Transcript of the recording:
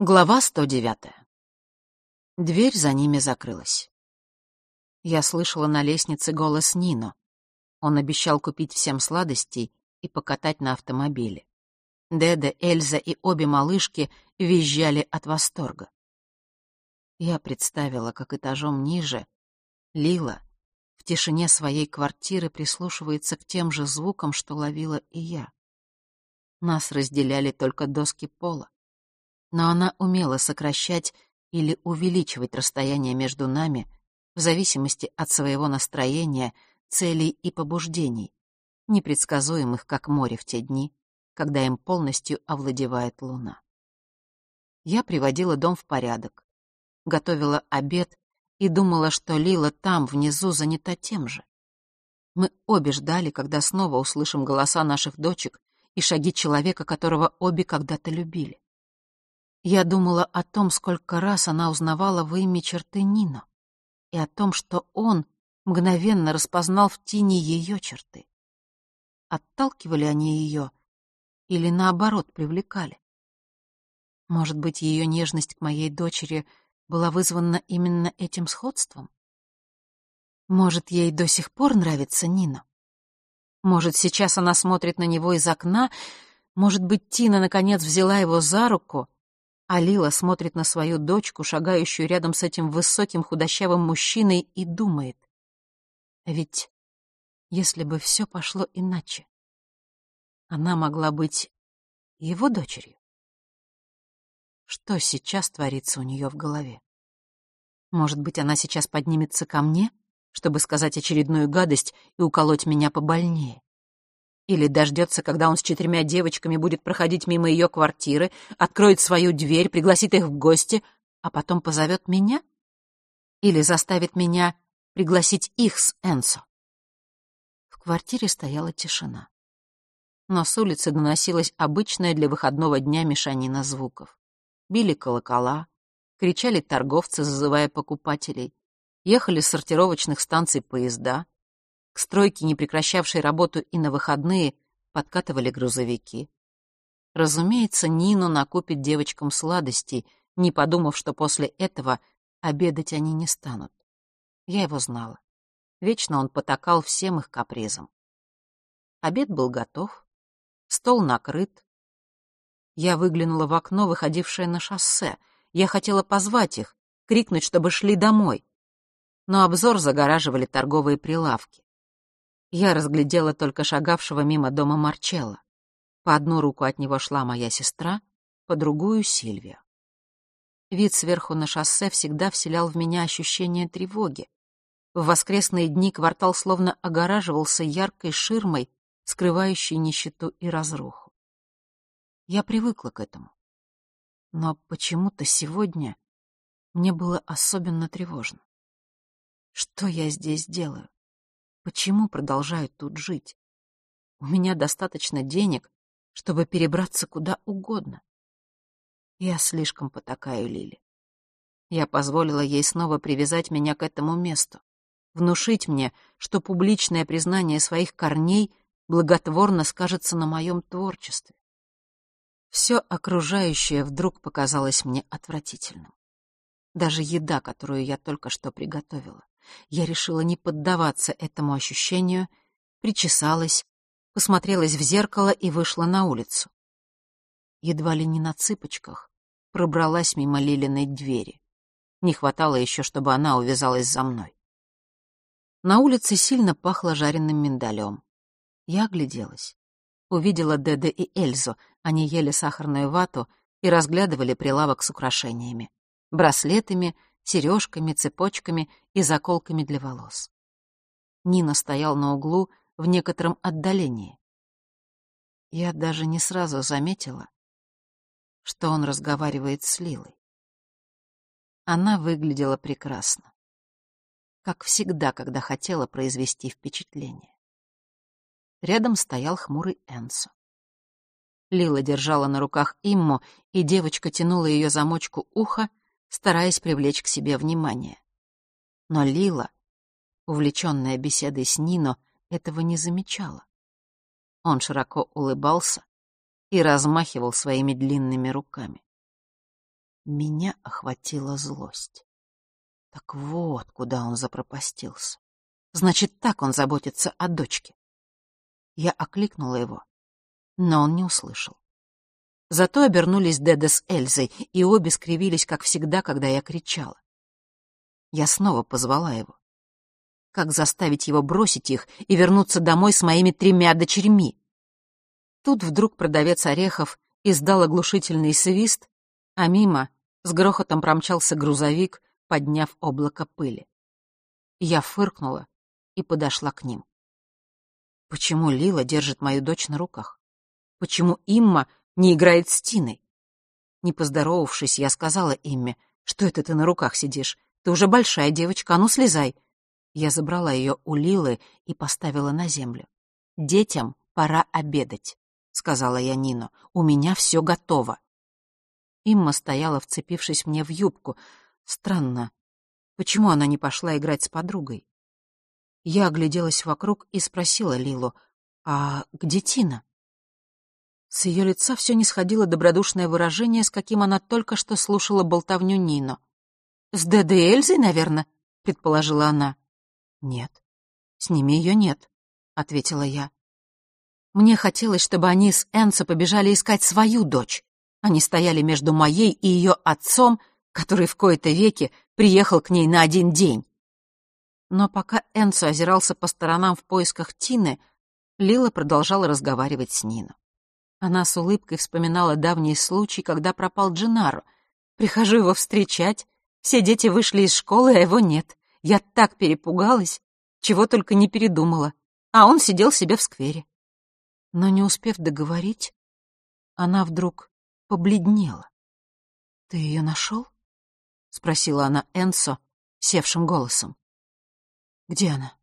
Глава 109. Дверь за ними закрылась. Я слышала на лестнице голос Нино. Он обещал купить всем сладостей и покатать на автомобиле. Деда, Эльза и обе малышки визжали от восторга. Я представила, как этажом ниже Лила в тишине своей квартиры прислушивается к тем же звукам, что ловила и я. Нас разделяли только доски пола но она умела сокращать или увеличивать расстояние между нами в зависимости от своего настроения, целей и побуждений, непредсказуемых, как море в те дни, когда им полностью овладевает луна. Я приводила дом в порядок, готовила обед и думала, что Лила там, внизу, занята тем же. Мы обе ждали, когда снова услышим голоса наших дочек и шаги человека, которого обе когда-то любили. Я думала о том, сколько раз она узнавала в имя черты Нино, и о том, что он мгновенно распознал в Тине ее черты. Отталкивали они ее или, наоборот, привлекали? Может быть, ее нежность к моей дочери была вызвана именно этим сходством? Может, ей до сих пор нравится Нина? Может, сейчас она смотрит на него из окна? Может быть, Тина наконец взяла его за руку — а Лила смотрит на свою дочку, шагающую рядом с этим высоким худощавым мужчиной, и думает. А ведь если бы все пошло иначе, она могла быть его дочерью. Что сейчас творится у нее в голове? Может быть, она сейчас поднимется ко мне, чтобы сказать очередную гадость и уколоть меня побольнее? Или дождется, когда он с четырьмя девочками будет проходить мимо ее квартиры, откроет свою дверь, пригласит их в гости, а потом позовет меня? Или заставит меня пригласить их с Энсо? В квартире стояла тишина. Но с улицы доносилась обычная для выходного дня мешанина звуков. Били колокола, кричали торговцы, зазывая покупателей, ехали с сортировочных станций поезда — к стройке, не прекращавшей работу и на выходные, подкатывали грузовики. Разумеется, Нину накупит девочкам сладостей, не подумав, что после этого обедать они не станут. Я его знала. Вечно он потакал всем их капризам. Обед был готов, стол накрыт. Я выглянула в окно, выходившее на шоссе. Я хотела позвать их, крикнуть, чтобы шли домой. Но обзор загораживали торговые прилавки я разглядела только шагавшего мимо дома Марчелла. По одну руку от него шла моя сестра, по другую — Сильвия. Вид сверху на шоссе всегда вселял в меня ощущение тревоги. В воскресные дни квартал словно огораживался яркой ширмой, скрывающей нищету и разруху. Я привыкла к этому. Но почему-то сегодня мне было особенно тревожно. Что я здесь делаю? Почему продолжают тут жить? У меня достаточно денег, чтобы перебраться куда угодно. Я слишком потакаю Лили. Я позволила ей снова привязать меня к этому месту, внушить мне, что публичное признание своих корней благотворно скажется на моем творчестве. Все окружающее вдруг показалось мне отвратительным. Даже еда, которую я только что приготовила. Я решила не поддаваться этому ощущению, причесалась, посмотрелась в зеркало и вышла на улицу. Едва ли не на цыпочках пробралась мимо Лилиной двери. Не хватало еще, чтобы она увязалась за мной. На улице сильно пахло жареным миндалем. Я огляделась. Увидела Деде и Эльзу. Они ели сахарную вату и разглядывали прилавок с украшениями. Браслетами — сережками, цепочками и заколками для волос. Нина стоял на углу в некотором отдалении. Я даже не сразу заметила, что он разговаривает с Лилой. Она выглядела прекрасно, как всегда, когда хотела произвести впечатление. Рядом стоял хмурый Энсо. Лила держала на руках Имму, и девочка тянула ее замочку уха, стараясь привлечь к себе внимание. Но Лила, увлеченная беседой с Нино, этого не замечала. Он широко улыбался и размахивал своими длинными руками. Меня охватила злость. Так вот, куда он запропастился. Значит, так он заботится о дочке. Я окликнула его, но он не услышал. Зато обернулись Деда с Эльзой, и обе скривились, как всегда, когда я кричала. Я снова позвала его. Как заставить его бросить их и вернуться домой с моими тремя дочерьми? Тут вдруг продавец орехов издал оглушительный свист, а мимо с грохотом промчался грузовик, подняв облако пыли. Я фыркнула и подошла к ним. Почему Лила держит мою дочь на руках? Почему Имма не играет с Тиной? Не поздоровавшись, я сказала Имме, что это ты на руках сидишь? Ты уже большая девочка, а ну слезай. Я забрала ее у Лилы и поставила на землю. Детям пора обедать, сказала я Нину. У меня все готово. Имма стояла, вцепившись мне в юбку. Странно, почему она не пошла играть с подругой? Я огляделась вокруг и спросила Лилу, «А где Тина?» С ее лица все не сходило добродушное выражение, с каким она только что слушала болтовню Нино. «С Дэдо Эльзой, наверное?» — предположила она. «Нет, с ними ее нет», — ответила я. Мне хотелось, чтобы они с Энсо побежали искать свою дочь. Они стояли между моей и ее отцом, который в кои-то веки приехал к ней на один день. Но пока Энсо озирался по сторонам в поисках Тины, Лила продолжала разговаривать с Нино. Она с улыбкой вспоминала давний случай, когда пропал Джинаро. «Прихожу его встречать. Все дети вышли из школы, а его нет. Я так перепугалась, чего только не передумала. А он сидел себе в сквере». Но не успев договорить, она вдруг побледнела. «Ты ее нашел?» — спросила она Энсо севшим голосом. «Где она?»